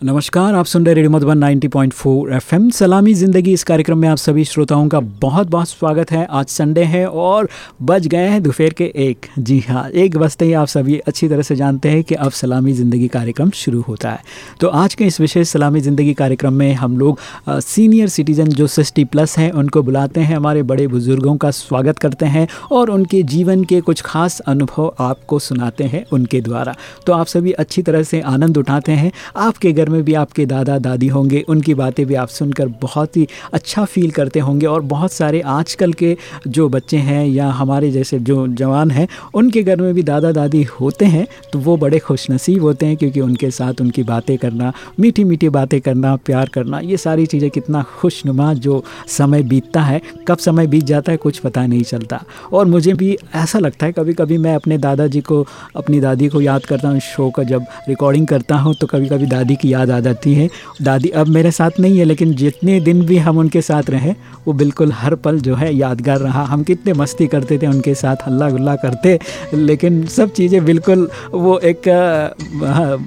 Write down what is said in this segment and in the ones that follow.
नमस्कार, आप सुन रहे रेडियो मधुबन नाइन्टी 90.4 एफएम। सलामी ज़िंदगी, इस कार्यक्रम में आप सभी श्रोताओं का बहुत बहुत स्वागत है। आज संडे है और बज गए हैं दोपहर के एक। जी हाँ एक बजते ही आप सभी अच्छी तरह से जानते हैं कि अब सलामी ज़िंदगी कार्यक्रम शुरू होता है। तो आज के इस विशेष सलामी ज़िंदगी कार्यक्रम में हम लोग सीनियर सिटीज़न जो सिक्सटी प्लस हैं, उनको बुलाते हैं। हमारे बड़े बुज़ुर्गों का स्वागत करते हैं और उनके जीवन के कुछ खास अनुभव आपको सुनाते हैं उनके द्वारा। तो आप सभी अच्छी तरह से आनंद उठाते हैं। आपके घर घर में भी आपके दादा, दादी होंगे, उनकी बातें भी आप सुनकर बहुत ही अच्छा फील करते होंगे और बहुत सारे आजकल के जो बच्चे हैं या हमारे जैसे जो जवान हैं, उनके घर में भी दादा, दादी होते हैं तो वो बड़े खुश नसीब होते हैं क्योंकि उनके साथ उनकी बातें करना, मीठी मीठी बातें करना, प्यार करना, ये सारी चीज़ें कितना खुशनुमा जो समय बीतता है, कब समय बीत जाता है कुछ पता नहीं चलता। और मुझे भी ऐसा लगता है कभी कभी मैं अपने दादाजी को, अपनी दादी को याद करता हूँ शो का जब रिकॉर्डिंग करता हूँ तो कभी कभी दादी की याद आ जाती है। दादी अब मेरे साथ नहीं है, लेकिन जितने दिन भी हम उनके साथ रहे, वो बिल्कुल हर पल जो है यादगार रहा। हम कितने मस्ती करते थे, उनके साथ हल्ला गुल्ला करते, लेकिन सब चीज़ें बिल्कुल वो एक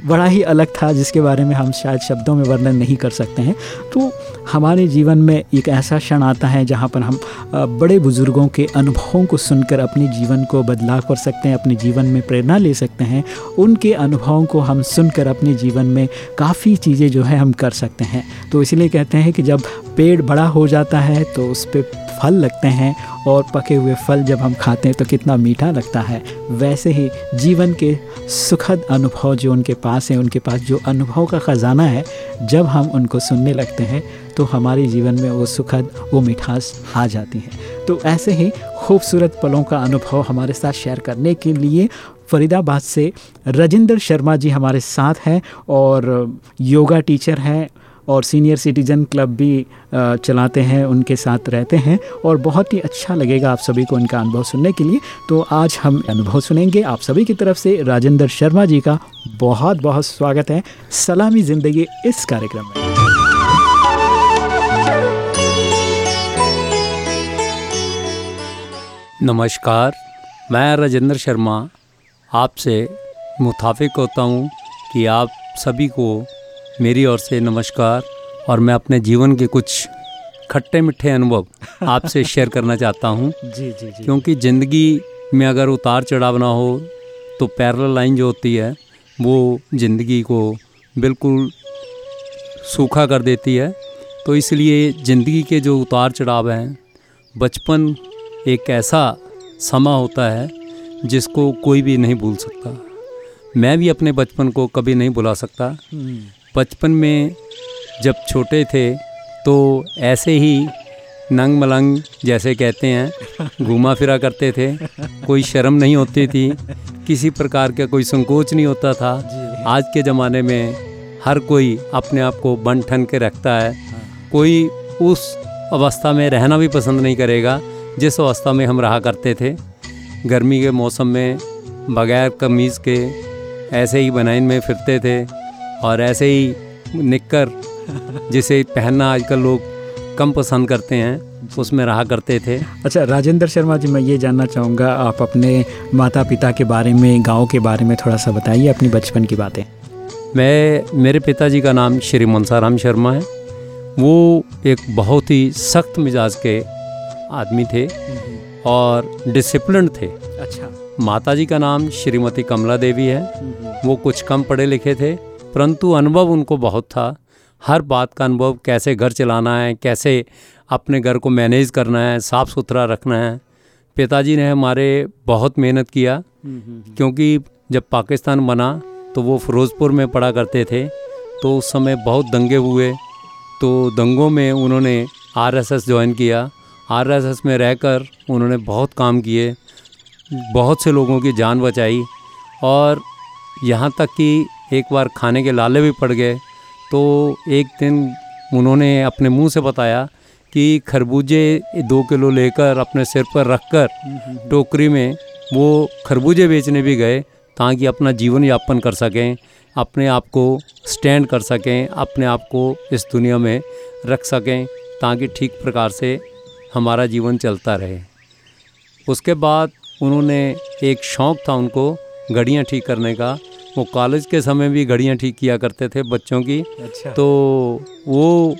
बड़ा ही अलग था, जिसके बारे में हम शायद शब्दों में वर्णन नहीं कर सकते हैं। तो हमारे जीवन में एक ऐसा क्षण आता है, जहाँ पर हम बड़े बुज़ुर्गों के अनुभवों को सुनकर अपने जीवन को बदलाव कर सकते हैं, अपने जीवन में प्रेरणा ले सकते हैं। उनके अनुभवों को हम सुनकर अपने जीवन में काफ़ी चीज़ें जो है हम कर सकते हैं। तो इसलिए कहते हैं कि जब पेड़ बड़ा हो जाता है तो उस पर फल लगते हैं और पके हुए फल जब हम खाते हैं तो कितना मीठा लगता है। वैसे ही जीवन के सुखद अनुभव जो उनके पास हैं, उनके पास जो अनुभव का ख़जाना है, जब हम उनको सुनने लगते हैं तो हमारे जीवन में वो सुखद, वो मिठास आ जाती है। तो ऐसे ही खूबसूरत पलों का अनुभव हमारे साथ शेयर करने के लिए फरीदाबाद से राजेंद्र शर्मा जी हमारे साथ हैं और योगा टीचर हैं और सीनियर सिटीज़न क्लब भी चलाते हैं, उनके साथ रहते हैं और बहुत ही अच्छा लगेगा आप सभी को उनका अनुभव सुनने के लिए। तो आज हम अनुभव सुनेंगे आप सभी की तरफ़ से राजेंद्र शर्मा जी का। बहुत बहुत स्वागत है। सलामी ज़िंदगी इस कार्यक्रम में। नमस्कार, मैं राजेंद्र शर्मा आपसे मुताफिक होता हूँ कि आप सभी को मेरी ओर से नमस्कार और मैं अपने जीवन के कुछ खट्टे मिठे अनुभव आपसे शेयर करना चाहता हूँ। जी जी जी। क्योंकि ज़िंदगी में अगर उतार चढ़ाव ना हो तो पैरल लाइन जो होती है वो ज़िंदगी को बिल्कुल सूखा कर देती है। तो इसलिए ज़िंदगी के जो उतार चढ़ाव हैं बचपन एक ऐसा समा होता है जिसको कोई भी नहीं भूल सकता। मैं भी अपने बचपन को कभी नहीं भुला सकता। बचपन में जब छोटे थे तो ऐसे ही नंग मलंग जैसे कहते हैं, घूमा फिरा करते थे। कोई शर्म नहीं होती थी, किसी प्रकार का कोई संकोच नहीं होता था। आज के ज़माने में हर कोई अपने आप को बन ठन के रखता है। कोई उस अवस्था में रहना भी पसंद नहीं करेगा, जिस अवस्था में हम रहा करते थे। गर्मी के मौसम में बगैर कमीज़ के ऐसे ही बनाइन में फिरते थे और ऐसे ही निक्कर जिसे पहनना आजकल लोग कम पसंद करते हैं उसमें रहा करते थे। अच्छा राजेंद्र शर्मा जी मैं ये जानना चाहूँगा आप अपने माता पिता के बारे में गाँव के बारे में थोड़ा सा बताइए अपनी बचपन की बातें। मैं मेरे पिताजी का नाम श्री मनसाराम शर्मा है। वो एक बहुत ही सख्त मिजाज के आदमी थे। और डिसिप्लिन थे। अच्छा। माता जी का नाम श्रीमती कमला देवी है। वो कुछ कम पढ़े लिखे थे परंतु अनुभव उनको बहुत था। हर बात का अनुभव कैसे घर चलाना है कैसे अपने घर को मैनेज करना है साफ़ सुथरा रखना है। पिताजी ने हमारे बहुत मेहनत किया क्योंकि जब पाकिस्तान बना तो वो फ़िरोज़पुर में पढ़ा करते थे। तो उस समय बहुत दंगे हुए तो दंगों में उन्होंने आरएसएस ज्वाइन किया। आरएसएस में रहकर उन्होंने बहुत काम किए, बहुत से लोगों की जान बचाई और यहाँ तक कि एक बार खाने के लाले भी पड़ गए। तो एक दिन उन्होंने अपने मुँह से बताया कि खरबूजे दो किलो लेकर अपने सिर पर रखकर टोकरी में वो खरबूजे बेचने भी गए ताकि अपना जीवन यापन कर सकें, अपने आप को स्टैंड कर सकें, अपने आप को इस दुनिया में रख सकें ताकि ठीक प्रकार से हमारा जीवन चलता रहे। उसके बाद उन्होंने एक शौक़ था उनको घड़ियाँ ठीक करने का। वो कॉलेज के समय भी घड़ियाँ ठीक किया करते थे बच्चों की। अच्छा। तो वो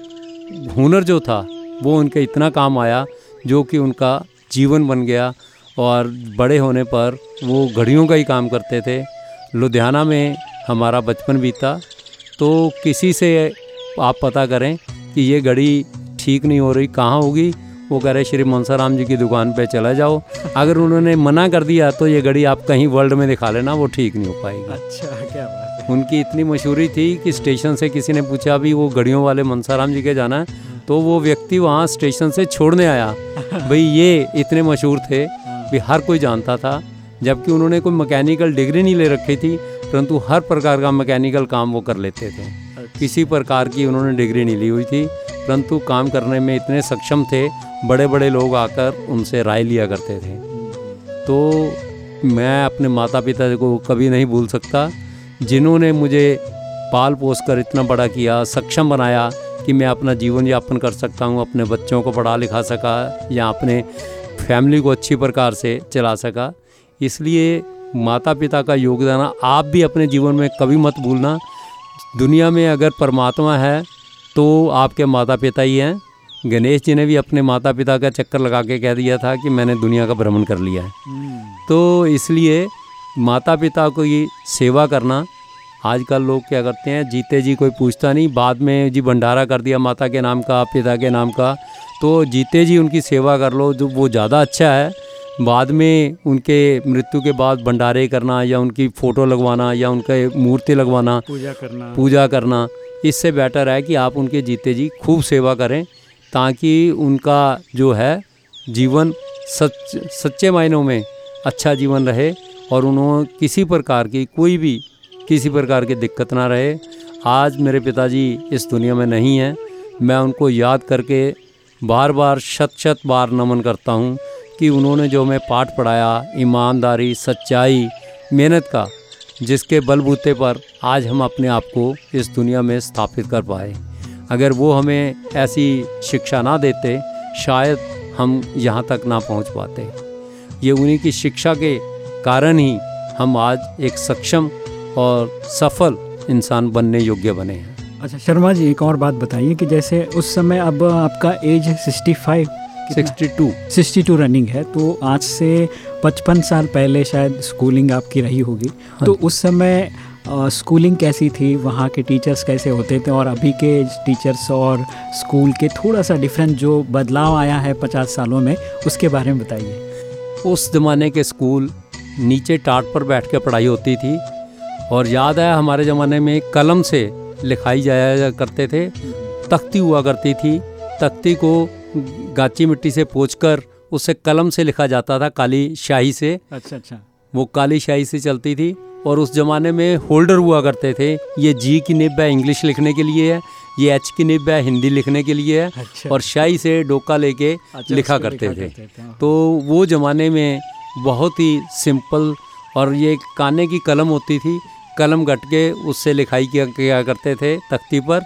हुनर जो था वो उनके इतना काम आया जो कि उनका जीवन बन गया और बड़े होने पर वो घड़ियों का ही काम करते थे। लुधियाना में हमारा बचपन बीता। तो किसी से आप पता करें कि ये घड़ी ठीक नहीं हो रही कहाँ होगी? वो कह रहे श्री मनसाराम जी की दुकान पे चला जाओ। अगर उन्होंने मना कर दिया तो ये घड़ी आप कहीं वर्ल्ड में दिखा लेना वो ठीक नहीं हो पाएगी। अच्छा क्या बात है। उनकी इतनी मशहूरी थी कि स्टेशन से किसी ने पूछा भी वो घड़ियों वाले मनसाराम जी के जाना है? तो वो व्यक्ति वहाँ स्टेशन से छोड़ने आया। भाई ये इतने मशहूर थे भी हर कोई जानता था जबकि उन्होंने कोई मैकेनिकल डिग्री नहीं ले रखी थी परंतु हर प्रकार का मैकेनिकल काम वो कर लेते थे। किसी प्रकार की उन्होंने डिग्री नहीं ली हुई थी परंतु काम करने में इतने सक्षम थे बड़े बड़े लोग आकर उनसे राय लिया करते थे। तो मैं अपने माता पिता को कभी नहीं भूल सकता, जिन्होंने मुझे पाल पोस कर इतना बड़ा किया, सक्षम बनाया कि मैं अपना जीवन यापन कर सकता हूँ, अपने बच्चों को पढ़ा लिखा सका या अपने फैमिली को अच्छी प्रकार से चला सका। इसलिए माता पिता का योगदान आप भी अपने जीवन में कभी मत भूलना। दुनिया में अगर परमात्मा है तो आपके माता पिता ही हैं। गणेश जी ने भी अपने माता पिता का चक्कर लगा के कह दिया था कि मैंने दुनिया का भ्रमण कर लिया है। हम्म, तो इसलिए माता पिता को ये सेवा करना आजकल लोग क्या करते हैं जीते जी कोई पूछता नहीं बाद में जी भंडारा कर दिया माता के नाम का पिता के नाम का तो जीते जी उनकी सेवा कर लो जो वो ज़्यादा अच्छा है बाद में उनके मृत्यु के बाद भंडारे करना या उनकी फ़ोटो लगवाना या उनके मूर्ति लगवाना पूजा करना। पूजा करना इससे बेटर है कि आप उनके जीते जी खूब सेवा करें। ताकि उनका जो है जीवन सच, सच्चे मायनों में अच्छा जीवन रहे और उन्होंने किसी प्रकार की कोई भी, किसी प्रकार की दिक्कत ना रहे। आज मेरे पिताजी इस दुनिया में नहीं हैं। मैं उनको याद करके बार बार शत शत बार नमन करता हूँ कि उन्होंने जो हमें पाठ पढ़ाया, ईमानदारी, सच्चाई, मेहनत का, जिसके बलबूते पर आज हम अपने आप को इस दुनिया में स्थापित कर पाए। अगर वो हमें ऐसी शिक्षा ना देते शायद हम यहाँ तक ना पहुँच पाते। ये उन्हीं की शिक्षा के कारण ही हम आज एक सक्षम और सफल इंसान बनने योग्य बने हैं। अच्छा शर्मा जी एक और बात बताइए कि जैसे उस समय अब आपका एज 65 सिक्सटी टू। 62 रनिंग है तो आज से 55 साल पहले शायद स्कूलिंग आपकी रही होगी। तो उस समय स्कूलिंग कैसी थी? वहाँ के टीचर्स कैसे होते थे? और अभी के टीचर्स और स्कूल के थोड़ा सा डिफरेंट जो बदलाव आया है 50 सालों में उसके बारे में बताइए। उस ज़माने के स्कूल नीचे टाट पर बैठ के पढ़ाई होती थी और याद है हमारे ज़माने में कलम से लिखाई जाया करते थे। तख्ती हुआ करती थी। तख्ती को गाची मिट्टी से पोंछकर उसे कलम से लिखा जाता था काली शाही से। अच्छा अच्छा। वो काली शाही से चलती थी। और उस ज़माने में होल्डर हुआ करते थे। ये जी की निब है इंग्लिश लिखने के लिए है ये एच की निब है हिंदी लिखने के लिए है अच्छा। और शाही से डोका लेके अच्छा, लिखा करते करते थे थे तो वो ज़माने में बहुत ही सिंपल और ये काने की कलम होती थी कलम गट के उससे लिखाई किया किया करते थे तख्ती पर।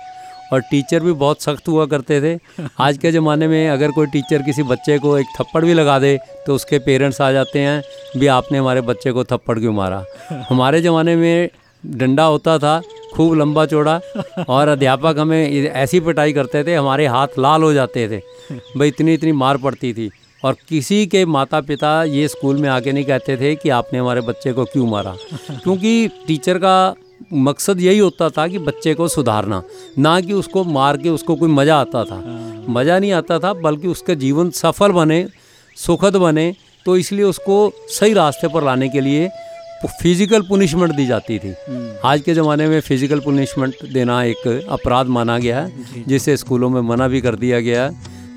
और टीचर भी बहुत सख्त हुआ करते थे। आज के ज़माने में अगर कोई टीचर किसी बच्चे को एक थप्पड़ भी लगा दे तो उसके पेरेंट्स आ जाते हैं, भी आपने हमारे बच्चे को थप्पड़ क्यों मारा? हमारे ज़माने में डंडा होता था, खूब लंबा चौड़ा, और अध्यापक हमें ऐसी पिटाई करते थे, हमारे हाथ लाल हो जाते थे। भाई, इतनी इतनी मार पड़ती थी। और किसी के माता पिता ये स्कूल में आके नहीं कहते थे कि आपने हमारे बच्चे को क्यों मारा? क्योंकि टीचर का मकसद यही होता था कि बच्चे को सुधारना ना कि उसको मार के उसको कोई मज़ा आता था। मज़ा नहीं आता था बल्कि उसका जीवन सफल बने सुखद बने तो इसलिए उसको सही रास्ते पर लाने के लिए फ़िज़िकल पुनिशमेंट दी जाती थी। आज के ज़माने में फ़िज़िकल पुनिशमेंट देना एक अपराध माना गया है जिसे स्कूलों में मना भी कर दिया गया है।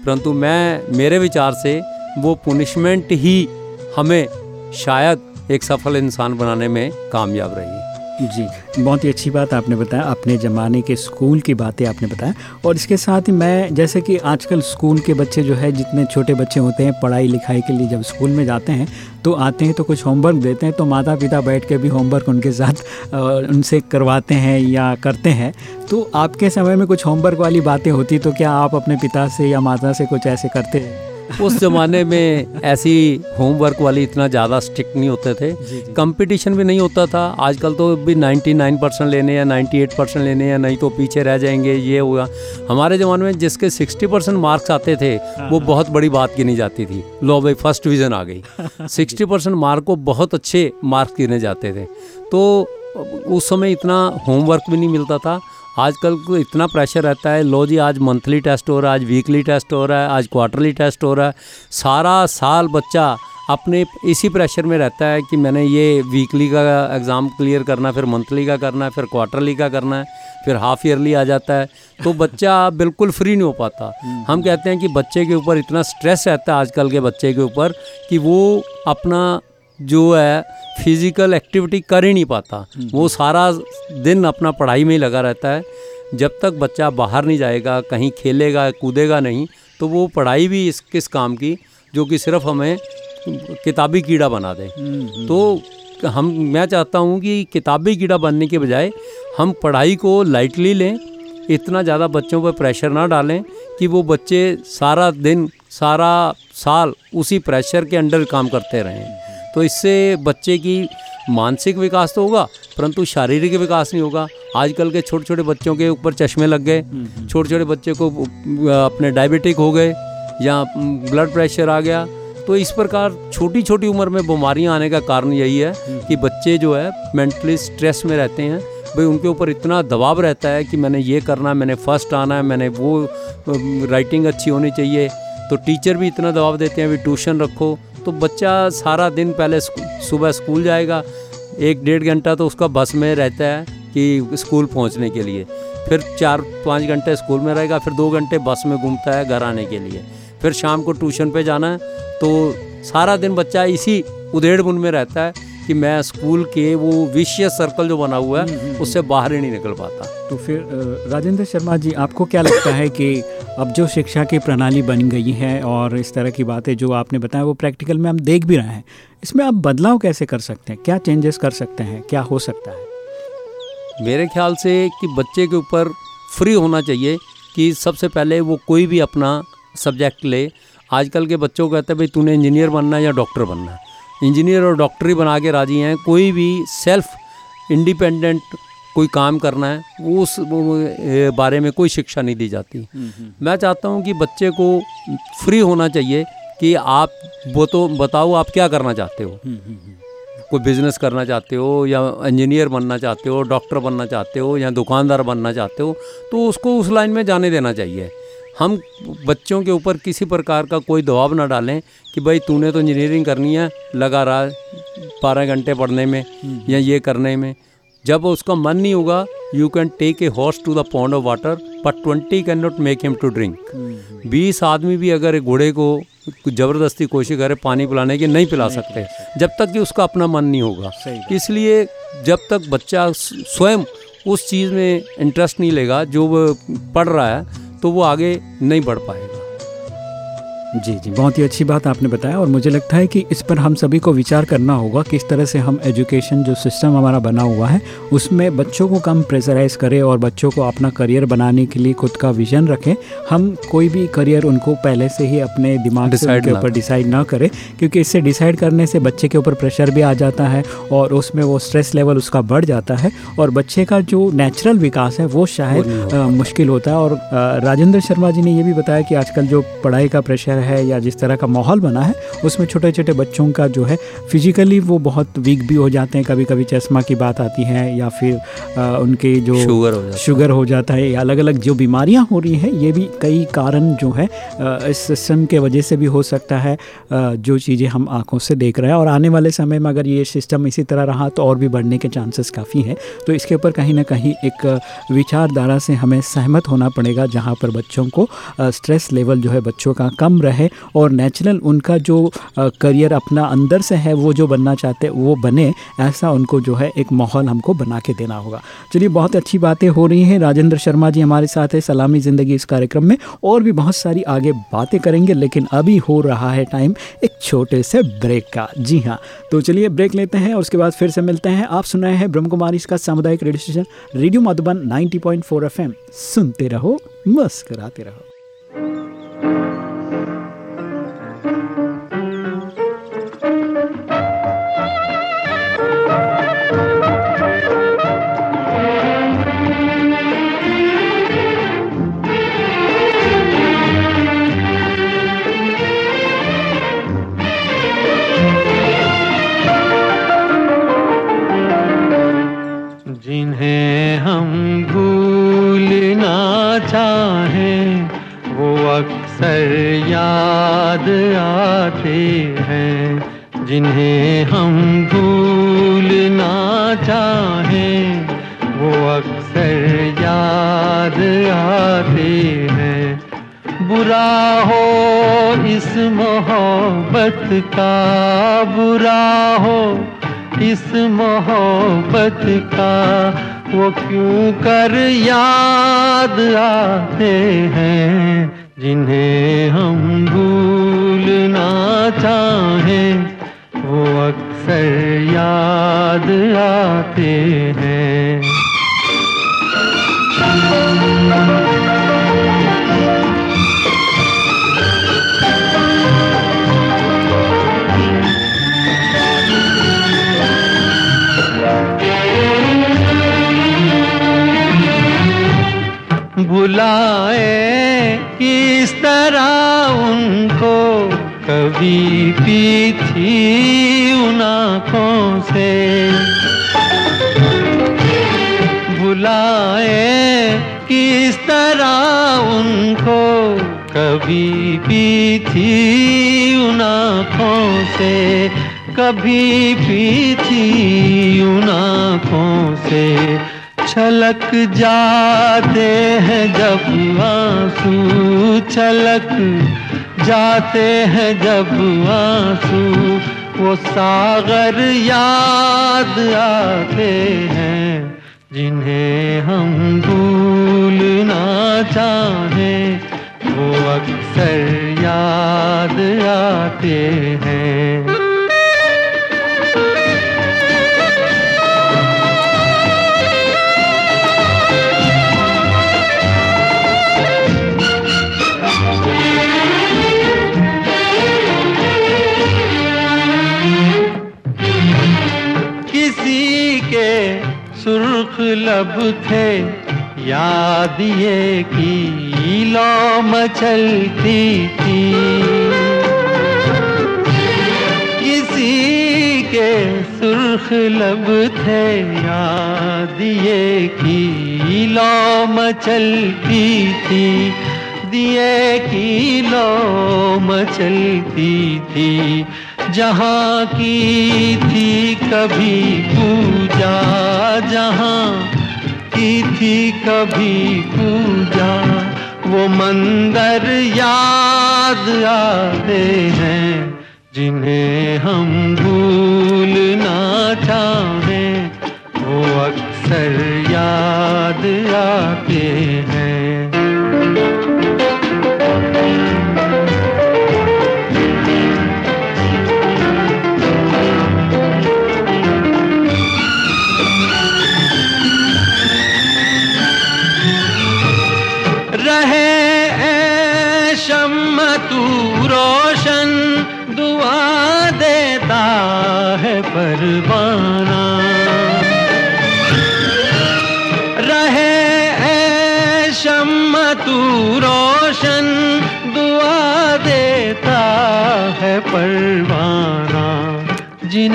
परंतु मैं मेरे विचार से वो पुनिशमेंट ही हमें शायद एक सफल इंसान बनाने में कामयाब रही जी, बहुत ही अच्छी बात आपने बताया। अपने ज़माने के स्कूल की बातें आपने बताया। और इसके साथ ही मैं, जैसे कि आजकल स्कूल के बच्चे जो है, जितने छोटे बच्चे होते हैं, पढ़ाई लिखाई के लिए जब स्कूल में जाते हैं तो आते हैं तो कुछ होमवर्क देते हैं तो माता पिता बैठ के भी होमवर्क उनके साथ उनसे करवाते हैं या करते हैं। तो आपके समय में कुछ होमवर्क वाली बातें होती तो क्या आप अपने पिता से या माता से कुछ ऐसे करते हैं? उस ज़माने में ऐसी होमवर्क वाली इतना ज़्यादा स्ट्रिक्ट नहीं होते थे। कंपटीशन भी नहीं होता था। आजकल तो भी 99 परसेंट लेने या 98 परसेंट लेने या नहीं तो पीछे रह जाएँगे ये हुआ हमारे ज़माने में जिसके 60 परसेंट मार्क्स आते थे वो हाँ। बहुत बड़ी बात गिनी जाती थी। लो भाई फ़र्स्ट डिवीज़न आ गई। 60 परसेंट मार्क को बहुत अच्छे मार्क्स गिने जाते थे। तो उस समय इतना होमवर्क भी नहीं मिलता था। आजकल को इतना प्रेशर रहता है, लो जी, आज मंथली टेस्ट हो रहा है, आज वीकली टेस्ट हो रहा है, आज क्वार्टरली टेस्ट हो रहा है। सारा साल बच्चा अपने इसी प्रेशर में रहता है कि मैंने ये वीकली का एग्ज़ाम क्लियर करना, फिर मंथली का करना है फिर क्वार्टरली का करना है, फिर हाफ़ ईयरली आ जाता है। तो बच्चा बिल्कुल फ्री नहीं हो पाता। हम कहते हैं कि बच्चे के ऊपर इतना स्ट्रेस रहता है आजकल के बच्चे के ऊपर कि वो अपना जो है फ़िज़िकल एक्टिविटी कर ही नहीं पाता। हम्म। वो सारा दिन अपना पढ़ाई में ही लगा रहता है। जब तक बच्चा बाहर नहीं जाएगा कहीं खेलेगा कूदेगा नहीं तो वो पढ़ाई भी इस किस काम की? जो कि सिर्फ़ हमें किताबी कीड़ा बना दे। हम्म, हम्म। तो हम मैं चाहता हूँ कि किताबी कीड़ा बनने के बजाय हम पढ़ाई को लाइटली लें इतना ज़्यादा बच्चों पर प्रेशर ना डालें कि वो बच्चे सारा दिन सारा साल उसी प्रेशर के अंडर काम करते रहें। तो इससे बच्चे की मानसिक विकास तो होगा परंतु शारीरिक विकास नहीं होगा आजकल के छोटे छोटे बच्चों के ऊपर चश्मे लग गए हम्म, हम्म। छोटे छोटे बच्चे को अपने डायबिटिक हो गए या ब्लड प्रेशर आ गया तो इस प्रकार छोटी छोटी उम्र में बीमारियाँ आने का कारण यही है हम्म। कि बच्चे जो है मेंटली स्ट्रेस में रहते हैं भाई उनके ऊपर इतना दबाव रहता है कि मैंने ये करना है मैंने फ़र्स्ट आना है मैंने वो राइटिंग अच्छी होनी चाहिए तो टीचर भी इतना दबाव देते हैं भाई ट्यूशन रखो तो बच्चा सारा दिन पहले सुबह स्कूल जाएगा, एक डेढ़ घंटा तो उसका बस में रहता है कि स्कूल पहुँचने के लिए। फिर चार, पाँच घंटे स्कूल में रहेगा, फिर दो घंटे बस में घूमता है घर आने के लिए। फिर शाम को ट्यूशन पे जाना है तो सारा दिन बच्चा इसी उधेड़बुन में रहता है। कि मैं स्कूल के वो विषय सर्कल जो बना हुआ है हम्म, हम्म, उससे हम्म। बाहर ही नहीं निकल पाता। तो फिर राजेंद्र शर्मा जी आपको क्या लगता है कि अब जो शिक्षा की प्रणाली बन गई है और इस तरह की बातें जो आपने बताया वो प्रैक्टिकल में हम देख भी रहे हैं इसमें आप बदलाव कैसे कर सकते हैं? क्या चेंजेस कर सकते हैं? क्या हो सकता है? मेरे ख्याल से कि बच्चे के ऊपर फ्री होना चाहिए कि सबसे पहले वो कोई भी अपना सब्जेक्ट ले। आजकल के बच्चों को कहते हैं भाई तूने इंजीनियर बनना है या डॉक्टर बनना है? इंजीनियर और डॉक्टर ही बना के राज़ी हैं। कोई भी सेल्फ इंडिपेंडेंट कोई काम करना है वो उस बारे में कोई शिक्षा नहीं दी जाती। हम्म, हम्म। मैं चाहता हूँ कि बच्चे को फ्री होना चाहिए कि आप वो तो बताओ आप क्या करना चाहते हो। हम्म, कोई बिज़नेस करना चाहते हो या इंजीनियर बनना चाहते हो डॉक्टर बनना चाहते हो या दुकानदार बनना चाहते हो तो उसको उस लाइन में जाने देना चाहिए। हम बच्चों के ऊपर किसी प्रकार का कोई दबाव ना डालें कि भाई तूने तो इंजीनियरिंग करनी है लगा रहा बारह घंटे पढ़ने में हम्म। या ये करने में। जब उसका मन नहीं होगा you can take a horse to the pond of water but twenty can not make him to drink बीस आदमी भी अगर घोड़े को ज़बरदस्ती कोशिश करे पानी पिलाने की नहीं पिला सकते। जब तक कि उसका अपना मन नहीं होगा। इसलिए जब तक बच्चा स्वयं उस चीज़ में इंटरेस्ट नहीं लेगा जो वो पढ़ रहा है तो वो आगे नहीं बढ़ पाएगा। जी जी। बहुत ही अच्छी बात आपने बताया और मुझे लगता है कि इस पर हम सभी को विचार करना होगा किस तरह से हम एजुकेशन जो सिस्टम हमारा बना हुआ है उसमें बच्चों को कम प्रेशराइज करें और बच्चों को अपना करियर बनाने के लिए खुद का विजन रखें। हम कोई भी करियर उनको पहले से ही अपने दिमाग से के ऊपर डिसाइड ना करें क्योंकि इससे डिसाइड करने से बच्चे के ऊपर प्रेशर भी आ जाता है और उसमें वो स्ट्रेस लेवल उसका बढ़ जाता है और बच्चे का जो नेचुरल विकास है वो शायद मुश्किल होता है। और राजेंद्र शर्मा जी ने ये भी बताया कि आजकल जो पढ़ाई का प्रेशर है या जिस तरह का माहौल बना है उसमें छोटे छोटे बच्चों का जो है फिजिकली वो बहुत वीक भी हो जाते हैं। कभी कभी चश्मा की बात आती है या फिर आ, उनके जो शुगर हो जाता शुगर हो जाता है या अलग अलग जो बीमारियाँ हो रही हैं ये भी कई कारण जो है इस सिस्टम के वजह से भी हो सकता है जो चीज़ें हम आँखों से देख रहे हैं। और आने वाले समय में अगर ये सिस्टम इसी तरह रहा तो और भी बढ़ने के चांसेस काफ़ी हैं। तो इसके ऊपर कहीं ना कहीं एक विचारधारा से हमें सहमत होना पड़ेगा जहाँ पर बच्चों को स्ट्रेस लेवल जो है बच्चों का कम रहे और नेचुरल उनका जो करियर अपना अंदर से है, वो जो बनना चाहते हैं, वो बने, ऐसा उनको जो है एक माहौल हमको बना के देना होगा। चलिए, बहुत अच्छी बातें हो रही हैं। राजेंद्र शर्मा जी हमारे साथ है, सलामी ज़िंदगी इस कार्यक्रम में, और भी बहुत सारी आगे बातें करेंगे, लेकिन अभी हो रहा है टाइम एक छोटे से ब्रेक का। जी हाँ तो चलिए ब्रेक लेते हैं, और उसके बाद फिर से मिलते हैं। आप सुनाए हैं ब्रह्म कुमारी इसका सामुदायिक radio station radio Madhuban 90.4 FM सुनते रहो, मस्कराते रहो। जिन्हें हम भूलना चाहें, वो अक्सर याद आते हैं। बुरा हो इस मोहब्बत का, बुरा हो इस मोहब्बत का, वो क्यों कर याद आते हैं? जिन्हें हम भूलना चाहें आते हैं। बुलाए कभी पी थी उन आँखों से। बुलाए किस तरह उनको, कभी पी थी उन आँखों से, कभी पी थी उन आँखों से। छलक जाते हैं जब आँसू छलक जाते हैं जब आँसू, वो सागर याद आते हैं, जिन्हें हम भूलना चाहें, वो अक्सर याद आते हैं। लब थे, याद ये की लो मचलती थी। किसी के सुर्ख लब थे, याद ये की लो मचलती थी। दिए की लो मचलती थी जहाँ की थी कभी पूजा, जहाँ की थी कभी पूजा, वो मंदिर याद आते हैं, जिन्हें हम भूलना चाहें, वो अक्सर याद आते हैं।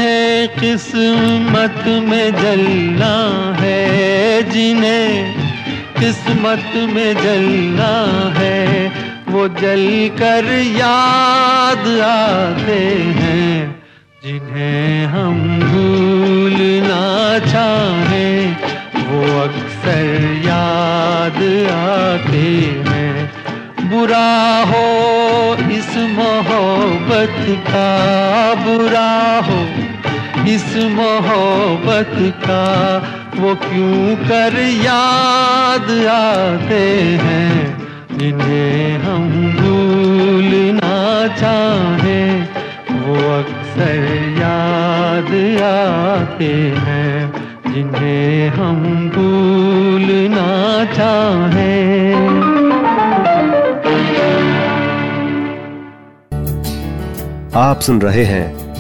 जिन्हें किस्मत में जलना है, जिन्हें किस्मत में जलना है, वो जल कर याद आते हैं, जिन्हें हम भूलना चाहें, वो अक्सर याद आते हैं। बुरा हो इस मोहब्बत का, बुरा हो इस मोहब्बत का वो क्यों कर याद आते हैं? जिन्हें हम भूलना चाहें, वो अक्सर याद आते हैं। जिन्हें हम भूलना चाहें। आप सुन रहे हैं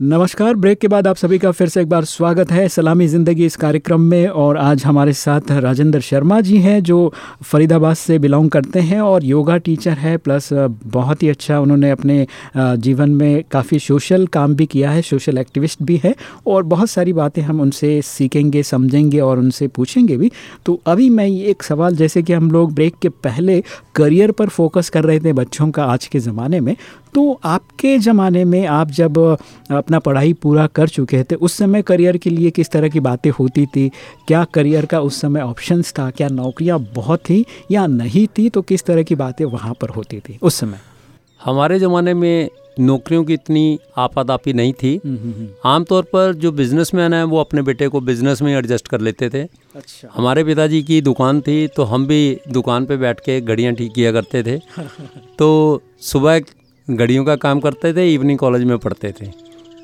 नमस्कार, ब्रेक के बाद आप सभी का फिर से एक बार स्वागत है सलामी ज़िंदगी इस कार्यक्रम में और आज हमारे साथ राजेंद्र शर्मा जी हैं जो फरीदाबाद से बिलोंग करते हैं और योगा टीचर है, प्लस बहुत ही अच्छा उन्होंने अपने जीवन में काफ़ी सोशल काम भी किया है, सोशल एक्टिविस्ट भी है और बहुत सारी बातें हम उनसे सीखेंगे, समझेंगे और उनसे पूछेंगे भी। तो अभी मैं एक सवाल, जैसे कि हम लोग ब्रेक के पहले करियर पर फोकस कर रहे थे बच्चों का आज के ज़माने में तो आपके ज़माने में आप जब अपना पढ़ाई पूरा कर चुके थे उस समय करियर के लिए किस तरह की बातें होती थी? क्या करियर का उस समय ऑप्शंस था? क्या नौकरियाँ बहुत थी या नहीं थी? तो किस तरह की बातें वहाँ पर होती थी उस समय? हमारे ज़माने में नौकरियों की इतनी आपादापी नहीं थी। हम्म, हम्म, हम्म। आमतौर पर जो बिजनेसमैन हैं वो अपने बेटे को बिज़नेस में एडजस्ट कर लेते थे। अच्छा। हमारे पिताजी की दुकान थी तो हम भी दुकान पे बैठ के घड़ियाँ ठीक किया करते थे। तो सुबह घड़ियों का काम करते थे इवनिंग कॉलेज में पढ़ते थे।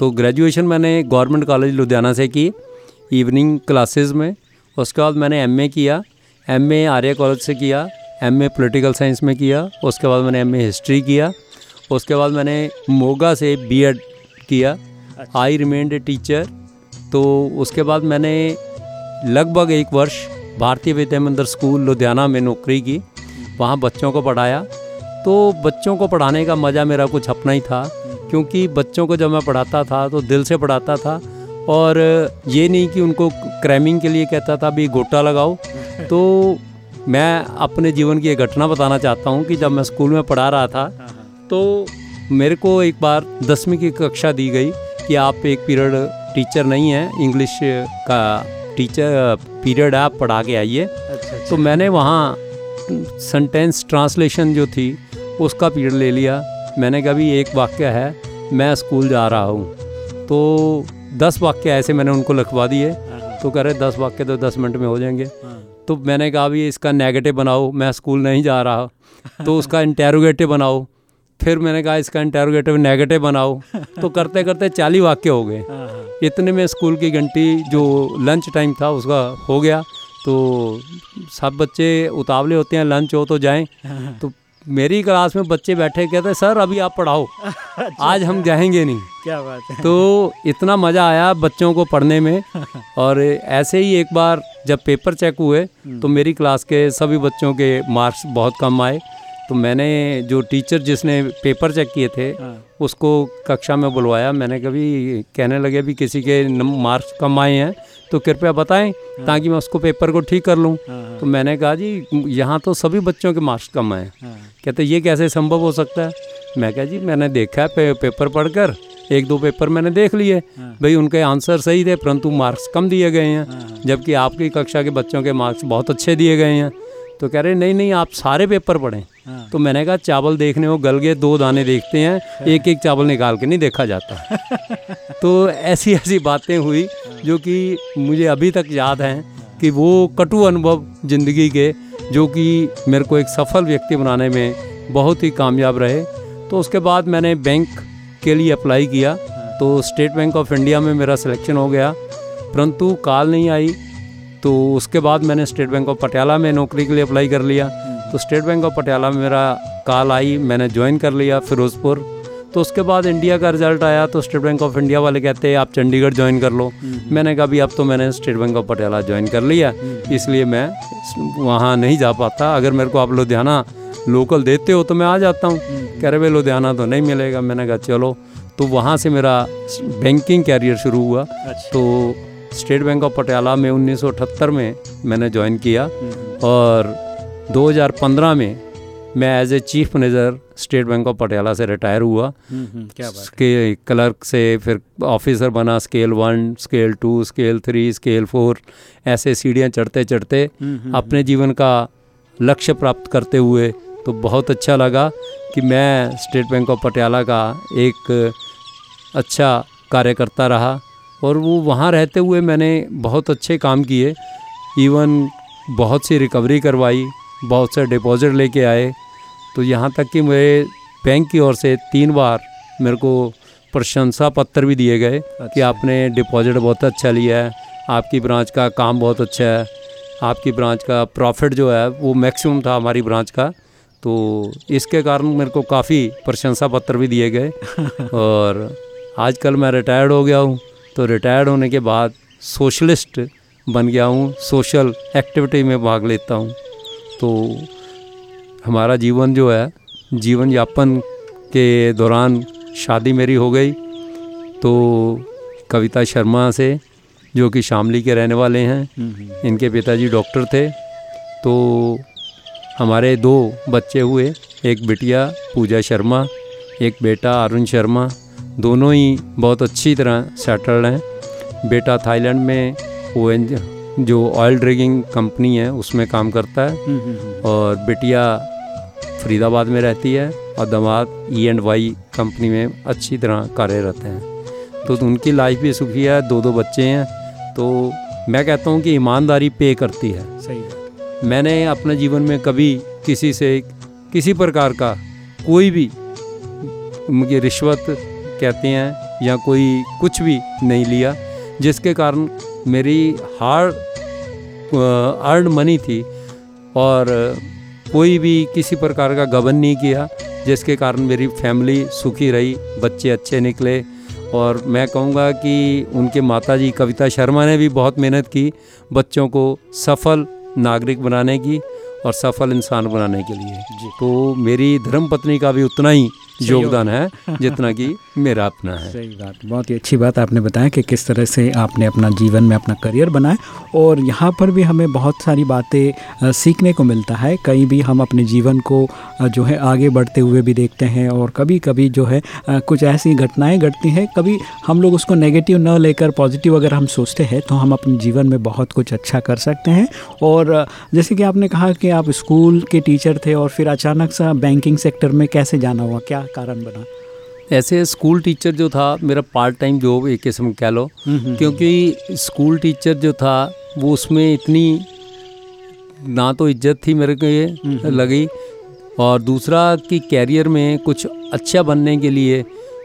तो ग्रेजुएशन मैंने गवर्नमेंट कॉलेज लुधियाना से की इवनिंग क्लासेस में। उसके बाद मैंने एमए किया एमए आर्य कॉलेज से किया एमए पॉलिटिकल साइंस में किया उसके बाद मैंने एमए हिस्ट्री किया। उसके बाद मैंने मोगा से बीएड किया। आई रिमेंड ए टीचर तो उसके बाद मैंने लगभग एक वर्ष भारतीय विद्या मंदिर स्कूल लुधियाना में नौकरी की। वहाँ बच्चों को पढ़ाया। तो बच्चों को पढ़ाने का मज़ा मेरा कुछ अपना ही था क्योंकि बच्चों को जब मैं पढ़ाता था तो दिल से पढ़ाता था और ये नहीं कि उनको क्रैमिंग के लिए कहता था भी गोटा लगाओ। तो मैं अपने जीवन की एक घटना बताना चाहता हूँ कि जब मैं स्कूल में पढ़ा रहा था तो मेरे को एक बार दसवीं की कक्षा दी गई कि आप एक पीरियड टीचर नहीं हैं इंग्लिश का टीचर पीरियड आप पढ़ा के आइए। अच्छा, तो मैंने वहाँ सेंटेंस ट्रांसलेशन जो थी उसका पीरियड ले लिया। मैंने कहा भी एक वाक्य है मैं स्कूल जा रहा हूँ। तो दस वाक्य ऐसे मैंने उनको लिखवा दिए। तो कह रहे दस वाक्य तो दस मिनट में हो जाएँगे। तो मैंने कहा भी इसका नेगेटिव बनाओ मैं स्कूल नहीं जा रहा। तो उसका इंटेरोगेटिव बनाओ। फिर मैंने कहा इसका इंटेरोगेटिव नेगेटिव बनाओ। तो करते करते चालीस वाक्य हो गए। इतने में स्कूल की घंटी जो लंच टाइम था उसका हो गया। तो सब बच्चे उतावले होते हैं लंच हो तो जाएँ। तो मेरी क्लास में बच्चे बैठे कहते सर अभी आप पढ़ाओ। आज हम जाएँगे नहीं। क्या बात है। तो इतना मज़ा आया बच्चों को पढ़ने में। और ऐसे ही एक बार जब पेपर चेक हुए तो मेरी क्लास के सभी बच्चों के मार्क्स बहुत कम आए। तो मैंने जो टीचर जिसने पेपर चेक किए थे हाँ। उसको कक्षा में बुलवाया। मैंने कभी कहने लगे भी किसी के मार्क्स कम आए हैं तो कृपया बताएँ ताकि मैं उसको पेपर को ठीक कर लूँ। हाँ, तो मैंने कहा जी यहाँ तो सभी बच्चों के मार्क्स कम आए हाँ, कहते ये कैसे संभव हो सकता है? मैं कहा जी मैंने देखा है पे, पेपर पढ़कर एक दो पेपर मैंने देख लिए। हाँ। भाई उनके आंसर सही थे परंतु मार्क्स कम दिए गए हैं हाँ, जबकि आपकी कक्षा के बच्चों के मार्क्स बहुत अच्छे दिए गए हैं। तो कह रहे नहीं नहीं आप सारे पेपर पढ़ें। हाँ। तो मैंने कहा चावल देखने को गल गए दो दाने देखते हैं एक एक चावल निकाल के नहीं देखा जाता। तो ऐसी ऐसी बातें हुई जो कि मुझे अभी तक याद हैं कि वो कटु अनुभव ज़िंदगी के जो कि मेरे को एक सफल व्यक्ति बनाने में बहुत ही कामयाब रहे। तो उसके बाद मैंने बैंक के लिए अप्लाई किया। तो स्टेट बैंक ऑफ़ इंडिया में मेरा सिलेक्शन हो गया। परंतु काल नहीं आई। तो उसके बाद मैंने स्टेट बैंक ऑफ़ पटियाला में नौकरी के लिए अप्लाई कर लिया। तो स्टेट बैंक ऑफ़ पटियाला में मेरा कॉल आई मैंने ज्वाइन कर लिया फिरोज़पुर। तो उसके बाद इंडिया का रिज़ल्ट आया तो स्टेट बैंक ऑफ़ इंडिया वाले कहते हैं आप चंडीगढ़ ज्वाइन कर लो। मैंने कहा भी अब तो मैंने State Bank of Patiala join कर लिया। इसलिए मैं वहाँ नहीं जा पाता। अगर मेरे को आप लुधियाना लोकल देते हो तो मैं आ जाता हूँ। कह रहे भाई लुधियाना तो नहीं मिलेगा। मैंने कहा चलो। तो वहाँ से मेरा बैंकिंग कैरियर शुरू हुआ। अच्छा। तो स्टेट बैंक ऑफ़ पटियाला में 1978 में मैंने ज्वाइन किया और 2015 में मैं as a chief manager State Bank of Patiala से रिटायर हुआ। क्या बात के क्लर्क से फिर ऑफिसर बना scale one scale two scale three scale four ऐसे सीढ़ियाँ चढ़ते चढ़ते अपने जीवन का लक्ष्य प्राप्त करते हुए तो बहुत अच्छा लगा कि मैं स्टेट बैंक ऑफ़ पटियाला का एक अच्छा कार्यकर्ता रहा। और वो वहाँ रहते हुए मैंने बहुत अच्छे काम किए इवन बहुत सी रिकवरी करवाई बहुत से डिपॉजिट लेके आए तो यहाँ तक कि मेरे बैंक की ओर से तीन बार मेरे को प्रशंसा पत्र भी दिए गए अच्छा। कि। आपने डिपॉजिट बहुत अच्छा लिया है आपकी ब्रांच का काम बहुत अच्छा है आपकी ब्रांच का प्रॉफिट जो है वो मैक्सिमम था हमारी ब्रांच का तो इसके कारण मेरे को काफ़ी प्रशंसा पत्र भी दिए गए और आजकल मैं रिटायर्ड हो गया हूँ तो रिटायर्ड होने के बाद सोशलिस्ट बन गया हूँ सोशल एक्टिविटी में भाग लेता हूँ। तो हमारा जीवन जो है जीवन यापन के दौरान शादी मेरी हो गई। तो कविता शर्मा से जो कि शामली के रहने वाले हैं इनके पिताजी डॉक्टर थे। तो हमारे दो बच्चे हुए एक बिटिया पूजा शर्मा एक बेटा अरुण शर्मा। दोनों ही बहुत अच्छी तरह सेटल्ड हैं। बेटा थाईलैंड में ओ जो ऑयल ड्रिगिंग कंपनी है उसमें काम करता है। और बिटिया फरीदाबाद में रहती है और दामाद ई एंड वाई कंपनी में अच्छी तरह कार्यरत हैं। तो उनकी लाइफ भी सुखी है दो दो बच्चे हैं। तो मैं कहता हूँ कि ईमानदारी पे करती है। सही बात मैंने अपने जीवन में कभी किसी से किसी प्रकार का कोई भी मुझे रिश्वत कहते हैं या कोई कुछ भी नहीं लिया जिसके कारण मेरी हार्ड अर्न मनी थी और कोई भी किसी प्रकार का गबन नहीं किया जिसके कारण मेरी फैमिली सुखी रही बच्चे अच्छे निकले और मैं कहूँगा कि उनके माताजी कविता शर्मा ने भी बहुत मेहनत की बच्चों को सफल नागरिक बनाने की और सफल इंसान बनाने के लिए। तो मेरी धर्म पत्नी का भी उतना ही योगदान है। जितना कि मेरा अपना है। सही बात बहुत ही अच्छी बात आपने बताया कि किस तरह से आपने अपना जीवन में अपना करियर बनाया और यहाँ पर भी हमें बहुत सारी बातें सीखने को मिलता है। कहीं भी हम अपने जीवन को जो है आगे बढ़ते हुए भी देखते हैं और कभी कभी जो है कुछ ऐसी घटनाएँ घटती हैं कभी हम लोग उसको नेगेटिव न लेकर पॉजिटिव अगर हम सोचते हैं तो हम अपने जीवन में बहुत कुछ अच्छा कर सकते हैं। और जैसे कि आपने कहा कि आप स्कूल के टीचर थे और फिर अचानक सा बैंकिंग सेक्टर में कैसे जाना हुआ? क्या कारण बना। ऐसे स्कूल टीचर जो था मेरा पार्ट टाइम जॉब एक किस्म कह लो क्योंकि स्कूल टीचर जो था वो उसमें इतनी ना तो इज़्ज़त थी मेरे को ये लगी। और दूसरा कि कैरियर में कुछ अच्छा बनने के लिए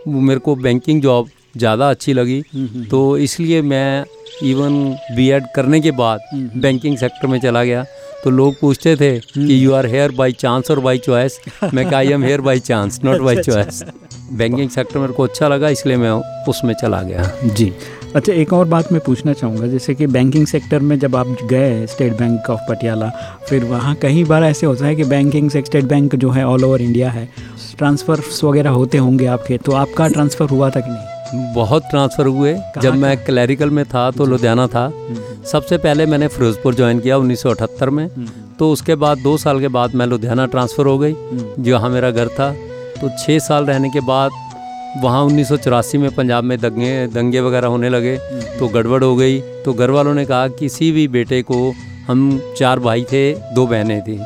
वो मेरे को बैंकिंग जॉब ज़्यादा अच्छी लगी। तो इसलिए मैं इवन बीएड करने के बाद बैंकिंग सेक्टर में चला गया। तो लोग पूछते थे कि you are here by chance और बाई चॉइस मैं कहा I am here by chance not by choice banking sector मेरे को अच्छा लगा इसलिए मैं उसमें चला गया। जी। अच्छा एक और बात मैं पूछना चाहूँगा जैसे कि बैंकिंग सेक्टर में जब आप गए स्टेट बैंक ऑफ़ पटियाला फिर वहाँ कई बार ऐसे होता है कि बैंकिंग से स्टेट बैंक जो है ऑल ओवर इंडिया है ट्रांसफ़र्स वगैरह होते होंगे आपके तो आपका ट्रांसफ़र हुआ था कि नहीं? बहुत ट्रांसफ़र हुए। जब मैं क्लैरिकल में था तो लुधियाना था। सबसे पहले मैंने फिरोजपुर ज्वाइन किया 1978 में। तो उसके बाद दो साल के बाद मैं लुधियाना ट्रांसफ़र हो गई जहाँ मेरा घर था। तो छः साल रहने के बाद वहाँ उन्नीस सौ चौरासी में पंजाब में दंगे दंगे वगैरह होने लगे। तो गड़बड़ हो गई। तो घर वालों ने कहा किसी भी बेटे को हम चार भाई थे दो बहनें थी।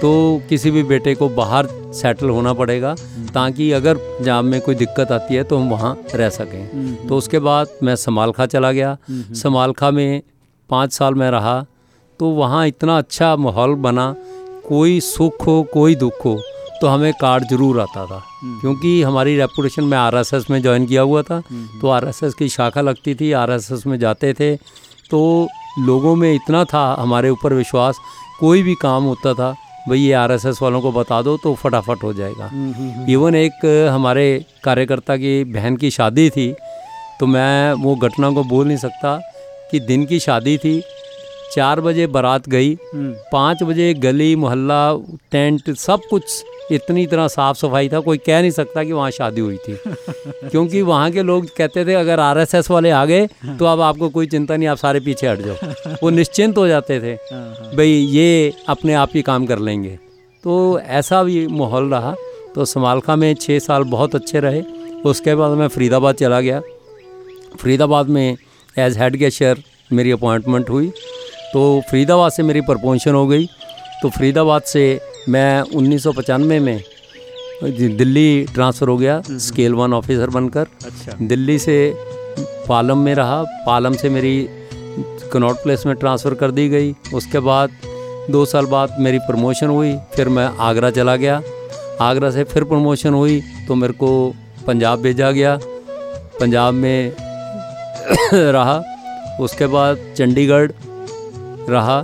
तो किसी भी बेटे को बाहर सेटल होना पड़ेगा ताकि अगर पंजाब में कोई दिक्कत आती है तो हम वहाँ रह सकें। तो उसके बाद मैं समालखा चला गया। समालखा में पाँच साल में रहा तो वहाँ इतना अच्छा माहौल बना कोई सुख हो कोई दुख हो तो हमें कार्ड ज़रूर आता था। क्योंकि हमारी रेपुटेशन में आरएसएस में ज्वाइन किया हुआ था तो आरएसएस की शाखा लगती थी आरएसएस में जाते थे तो लोगों में इतना था हमारे ऊपर विश्वास कोई भी काम होता था भाई ये आरएसएस वालों को बता दो तो फटाफट हो जाएगा। इवन एक हमारे कार्यकर्ता की बहन की शादी थी तो मैं वो घटना को बोल नहीं सकता कि दिन की शादी थी चार बजे बारात गई पाँच बजे गली मोहल्ला टेंट सब कुछ इतनी तरह साफ़ सफ़ाई था कोई कह नहीं सकता कि वहाँ शादी हुई थी। क्योंकि वहाँ के लोग कहते थे अगर आरएसएस वाले आ गए तो अब आपको कोई चिंता नहीं आप सारे पीछे हट जाओ। वो निश्चिंत हो जाते थे भाई ये अपने आप ही काम कर लेंगे। तो ऐसा भी माहौल रहा। तो समालखा में छः साल बहुत अच्छे रहे। उसके बाद मैं फरीदाबाद चला गया। फरीदाबाद में एज हेड गेशर मेरी अपॉइंटमेंट हुई। तो फरीदाबाद से मेरी प्रमोशन हो गई। तो फरीदाबाद से मैं उन्नीस में दिल्ली ट्रांसफ़र हो गया स्केल वन ऑफिसर बनकर। अच्छा। दिल्ली से पालम में रहा। पालम से मेरी कनॉट प्लेस में ट्रांसफ़र कर दी गई। उसके बाद दो साल बाद मेरी प्रमोशन हुई। फिर मैं आगरा चला गया। आगरा से फिर प्रमोशन हुई। तो मेरे को पंजाब भेजा गया। पंजाब में रहा। उसके बाद चंडीगढ़ रहा।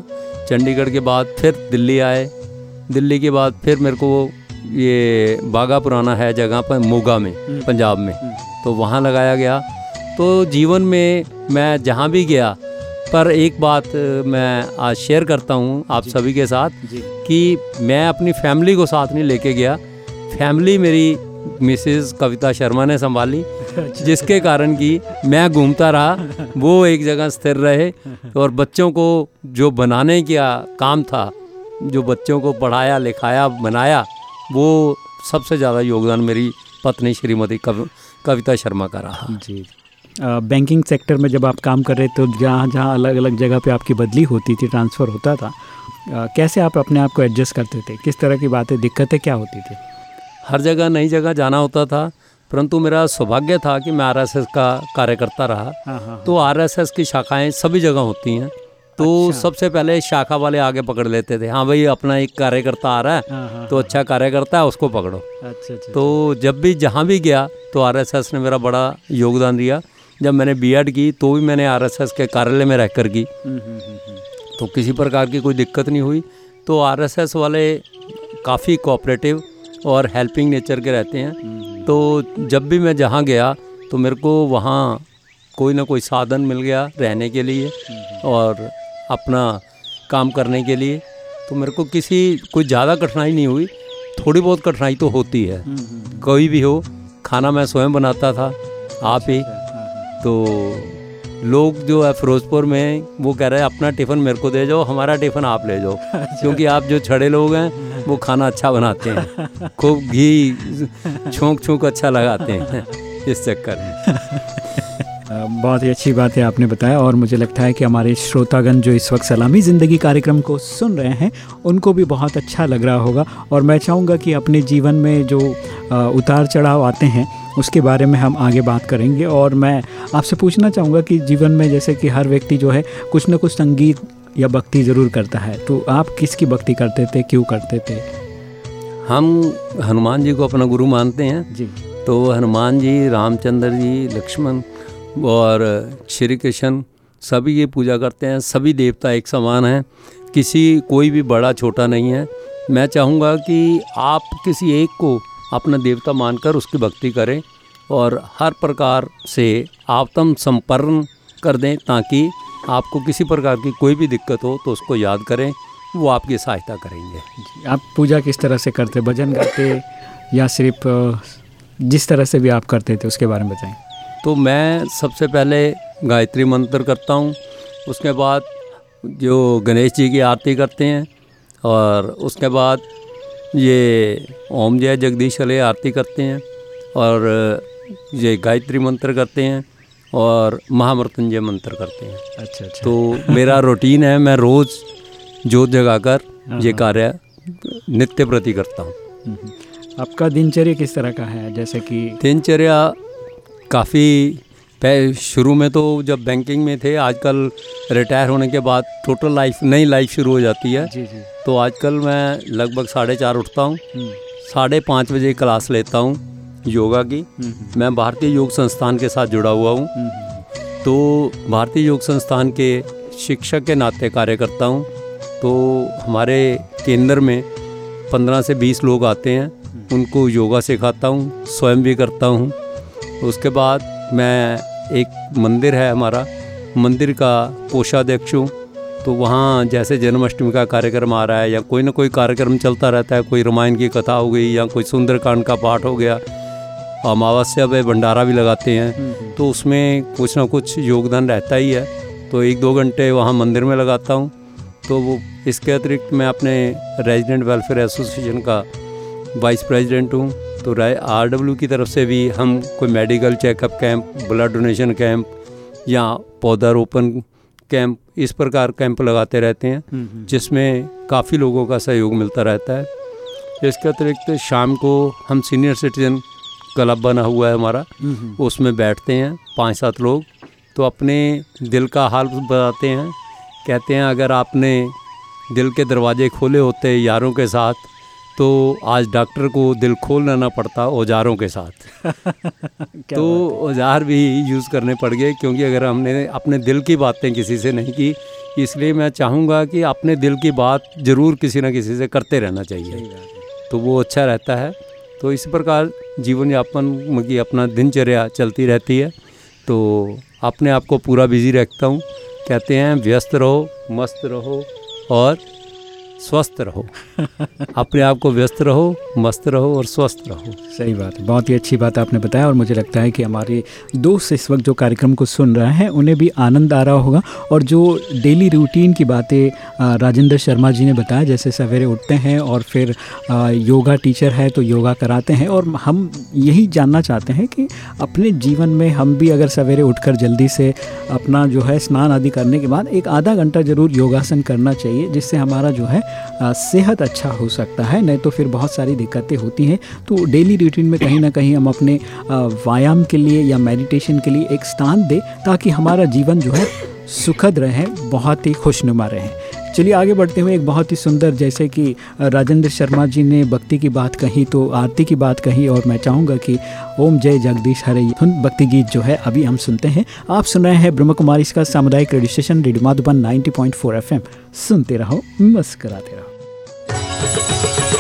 चंडीगढ़ के बाद फिर दिल्ली आए। दिल्ली के बाद फिर मेरे को ये बागा पुराना है जगह पर मोगा में पंजाब में। तो वहाँ लगाया गया। तो जीवन में मैं जहाँ भी गया पर एक बात मैं आज शेयर करता हूँ आप सभी के साथ कि मैं अपनी फैमिली को साथ नहीं लेके गया। फैमिली मेरी मिसेस कविता शर्मा ने संभाली। जिसके कारण कि मैं घूमता रहा वो एक जगह स्थिर रहे और बच्चों को जो बनाने का काम था जो बच्चों को पढ़ाया लिखाया बनाया वो सबसे ज़्यादा योगदान मेरी पत्नी श्रीमती कव, कविता शर्मा का रहा। जी। बैंकिंग सेक्टर में जब आप काम कर रहे तो जहाँ जहाँ अलग अलग जगह पे आपकी बदली होती थी ट्रांसफ़र होता था अ, कैसे आप अपने आप को एडजस्ट करते थे? किस तरह की बातें दिक्कतें क्या होती थी? हर जगह नई जगह जाना होता था परंतु मेरा सौभाग्य था कि मैं आरएसएस का कार्यकर्ता रहा। हाँ हाँ तो आरएसएस की शाखाएँ सभी जगह होती हैं। तो अच्छा। सबसे पहले शाखा वाले आगे पकड़ लेते थे। हाँ भाई अपना एक कार्यकर्ता आ रहा है हाँ हाँ तो अच्छा कार्यकर्ता है उसको पकड़ो। अच्छा अच्छा तो जब भी जहाँ भी गया तो आरएसएस ने मेरा बड़ा योगदान दिया। जब मैंने बीएड की तो भी मैंने आरएसएस के कार्यालय में रहकर की। हम्म, हम्म, हम्म, हम्म। तो किसी प्रकार की कोई दिक्कत नहीं हुई। तो आरएसएस वाले काफ़ी कोऑपरेटिव और हेल्पिंग नेचर के रहते हैं। तो जब भी मैं जहाँ गया तो मेरे को वहाँ कोई ना कोई साधन मिल गया रहने के लिए और अपना काम करने के लिए। तो मेरे को किसी कोई ज़्यादा कठिनाई नहीं हुई थोड़ी बहुत कठिनाई तो होती है। हम्म, हम्म, हम्म। कोई भी हो खाना मैं स्वयं बनाता था आप ही। हाँ, हाँ, तो लोग जो है फिरोजपुर में वो कह रहे हैं अपना टिफ़िन मेरे को दे जाओ हमारा टिफ़िन आप ले जाओ। क्योंकि आप जो छड़े लोग हैं वो खाना अच्छा बनाते हैं। खूब घी, छोंक छोंक अच्छा लगाते हैं इस चक्कर में। बहुत ही अच्छी बात है आपने बताया और मुझे लगता है कि हमारे श्रोतागण जो इस वक्त सलामी ज़िंदगी कार्यक्रम को सुन रहे हैं, उनको भी बहुत अच्छा लग रहा होगा। और मैं चाहूँगा कि अपने जीवन में जो उतार चढ़ाव आते हैं, उसके बारे में हम आगे बात करेंगे। और मैं आपसे पूछना चाहूँगा कि जीवन में जैसे कि हर व्यक्ति जो है, कुछ ना कुछ संगीत या भक्ति ज़रूर करता है? तो आप किसकी भक्ति करते थे? क्यों करते थे? हम हनुमान जी को अपना गुरु मानते हैं। जी। तो हनुमान जी रामचंद्र जी लक्ष्मण और श्री कृष्ण सभी ये पूजा करते हैं। सभी देवता एक समान हैं। किसी कोई भी बड़ा छोटा नहीं है। मैं चाहूँगा कि आप किसी एक को अपना देवता मानकर उसकी भक्ति करें और हर प्रकार से आत्म संपन्न कर दें ताकि आपको किसी प्रकार की कोई भी दिक्कत हो तो उसको याद करें वो आपकी सहायता करेंगे। आप पूजा किस तरह से करते भजन करते या सिर्फ़ जिस तरह से भी आप करते थे उसके बारे में बताएँ। तो मैं सबसे पहले गायत्री मंत्र करता हूँ उसके बाद जो गणेश जी की आरती करते हैं और उसके बाद ये ओम जय जगदीश अले आरती करते हैं और ये गायत्री मंत्र करते हैं। और महामृत्युंजय मंत्र करते हैं। अच्छा अच्छा। तो मेरा रूटीन है मैं रोज़ जोत जगाकर ये कार्य नित्य प्रति करता हूँ। हम्म। आपका दिनचर्या किस तरह का है? जैसे कि दिनचर्या काफ़ी शुरू में तो जब बैंकिंग में थे आजकल रिटायर होने के बाद टोटल लाइफ नई लाइफ शुरू हो जाती है। जी जी। तो आजकल मैं लगभग साढ़े चार उठता हूँ हम्म, साढ़े पाँच बजे क्लास लेता हूँ। योगा की। हम्म, मैं भारतीय योग संस्थान के साथ जुड़ा हुआ हूँ। हम्म, तो भारतीय योग संस्थान के शिक्षक के नाते कार्य करता हूँ। तो हमारे केंद्र में पंद्रह से बीस लोग आते हैं। उनको योगा सिखाता हूँ स्वयं भी करता हूँ। उसके बाद मैं एक मंदिर है हमारा मंदिर का कोषाध्यक्ष हूँ। तो वहाँ जैसे जन्माष्टमी का कार्यक्रम आ रहा है या कोई ना कोई कार्यक्रम चलता रहता है कोई रामायण की कथा हो गई या कोई सुंदरकांड का पाठ हो गया अमावस्या पे भंडारा भी लगाते हैं। हम्म, तो उसमें कुछ ना कुछ योगदान रहता ही है। तो एक दो घंटे वहाँ मंदिर में लगाता हूँ। तो वो इसके अतिरिक्त मैं अपने रेजिडेंट वेलफेयर एसोसिएशन का वाइस प्रेसिडेंट हूँ। तो राय आर डब्ल्यू की तरफ़ से भी हम कोई medical checkup camp blood donation camp या पौधारोपण कैंप इस प्रकार कैंप लगाते रहते हैं। जिसमें काफ़ी लोगों का सहयोग मिलता रहता है। इसके अतिरिक्त शाम को हम सीनियर सिटीजन क्लब बना हुआ है हमारा। उसमें बैठते हैं पाँच सात लोग तो अपने दिल का हाल बताते हैं। कहते हैं अगर आपने दिल के दरवाजे खोले होते यारों के साथ तो आज डॉक्टर को दिल खोल लेना पड़ता औजारों के साथ। तो औज़ार भी यूज़ करने पड़ गए क्योंकि अगर हमने अपने दिल की बातें किसी से नहीं की इसलिए मैं चाहूँगा कि अपने दिल की बात ज़रूर किसी न किसी से करते रहना चाहिए। तो वो अच्छा रहता है। तो इस प्रकार जीवन यापन की अपना दिनचर्या चलती रहती है। तो अपने आप को पूरा बिज़ी रखता हूँ। कहते हैं, व्यस्त रहो, मस्त रहो और स्वस्थ रहो। अपने आप को व्यस्त रहो, मस्त रहो और स्वस्थ रहो। सही बात है। बहुत ही अच्छी बात आपने बताया और मुझे लगता है कि हमारे दोस्त इस वक्त जो कार्यक्रम को सुन रहे हैं, उन्हें भी आनंद आ रहा होगा। और जो डेली रूटीन की बातें राजेंद्र शर्मा जी ने बताया, जैसे सवेरे उठते हैं और फिर योगा टीचर है तो योगा कराते हैं। और हम यही जानना चाहते हैं कि अपने जीवन में हम भी अगर सवेरे उठकर जल्दी से अपना जो है स्नान आदि करने के बाद एक आधा घंटा ज़रूर योगासन करना चाहिए, जिससे हमारा जो है सेहत अच्छा हो सकता है, नहीं तो फिर बहुत सारी दिक्कतें होती हैं। तो डेली रूटीन में कहीं ना कहीं हम अपने व्यायाम के लिए या मेडिटेशन के लिए एक स्थान दें, ताकि हमारा जीवन जो है सुखद रहें, बहुत ही खुशनुमा रहे। चलिए आगे बढ़ते हुए एक बहुत ही सुंदर, जैसे कि राजेंद्र शर्मा जी ने भक्ति की बात कही तो आरती की बात कही, और मैं चाहूँगा कि ओम जय जगदीश हरे, धुन भक्ति गीत जो है, अभी हम सुनते हैं। आप सुन रहे हैं ब्रह्म कुमारी इसका सामुदायिक radio station, radio Madhuban 90.4 point सुनते रहो, मस्कराते रहो।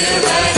Shabbat.